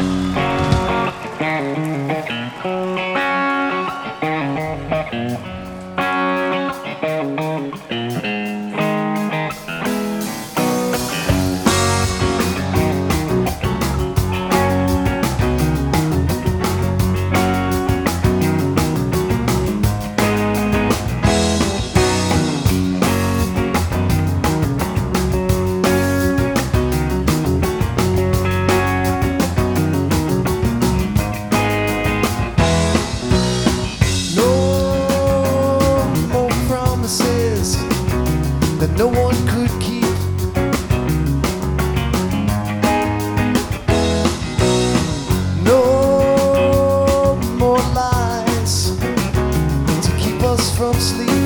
Bye. one could keep. No more lies to keep us from sleep.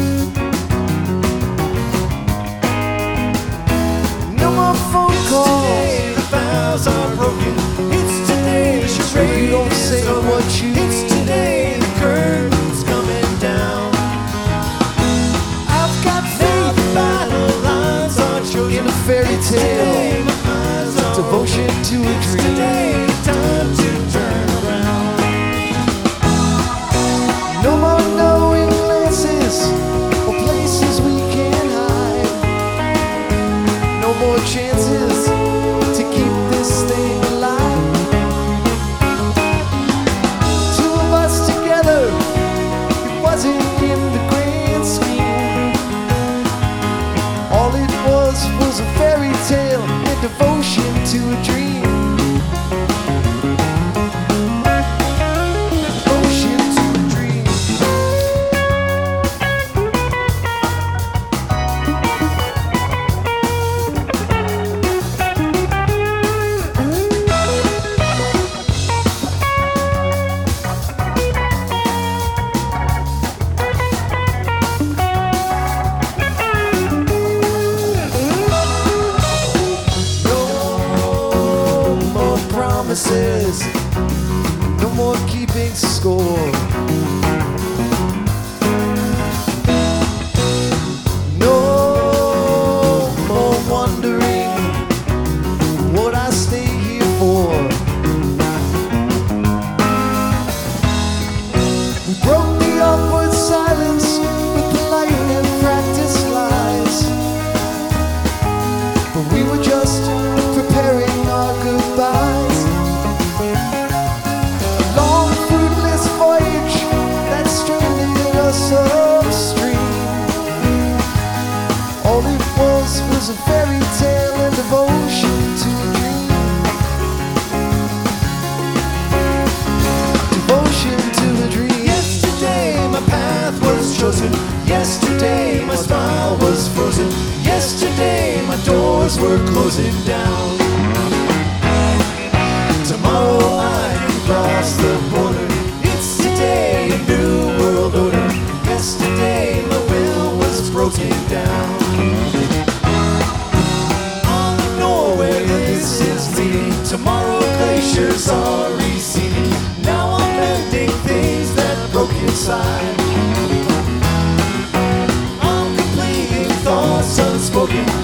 Motion to a dream. promises. No more keeping score. we're closing down. Tomorrow I cross the border. It's today a new world order. Yesterday the will was broken down. On don't this is leading. Tomorrow glaciers are receding. Now I'm mending things that broke inside. I'm completing thoughts unspoken.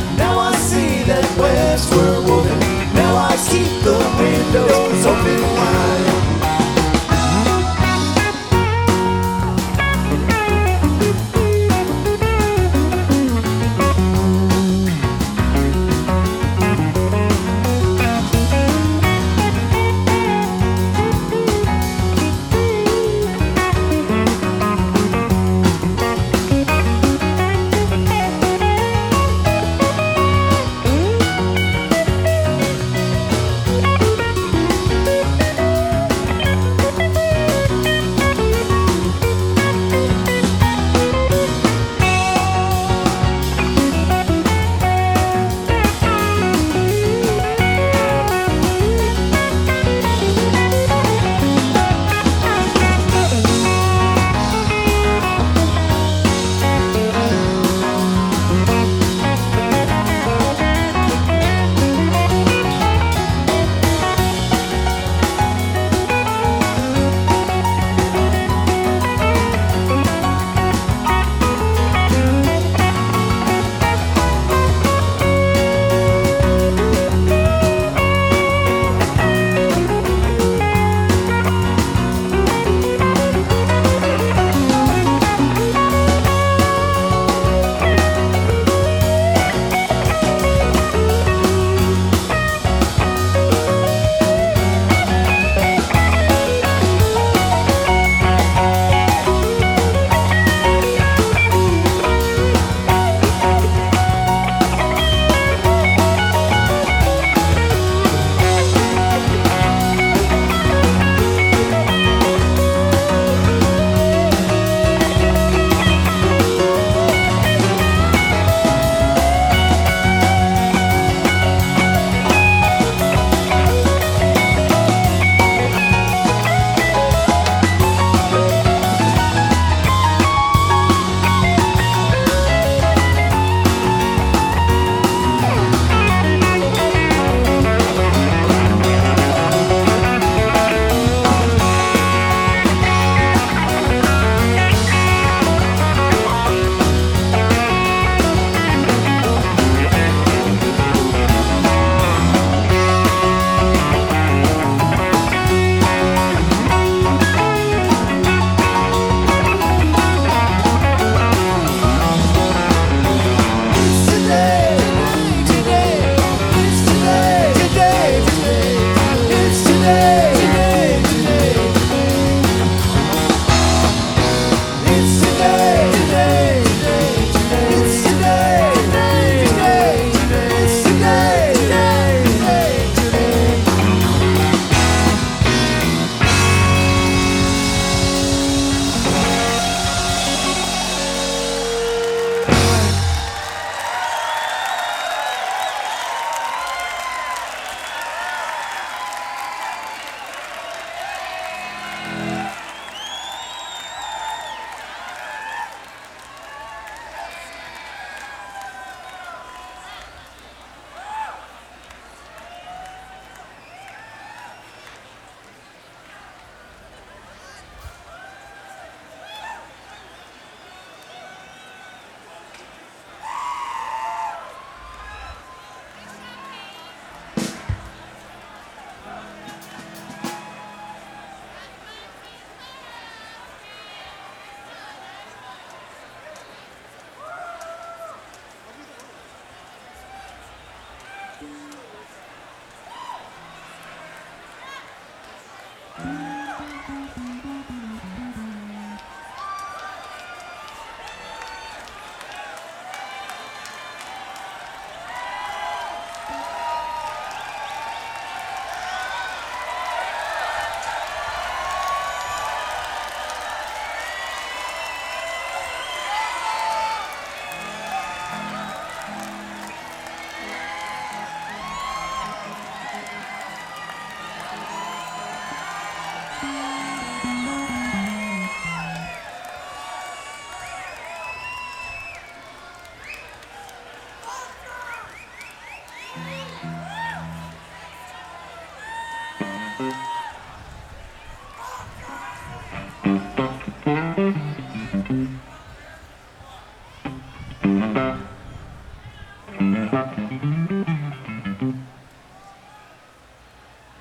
Thank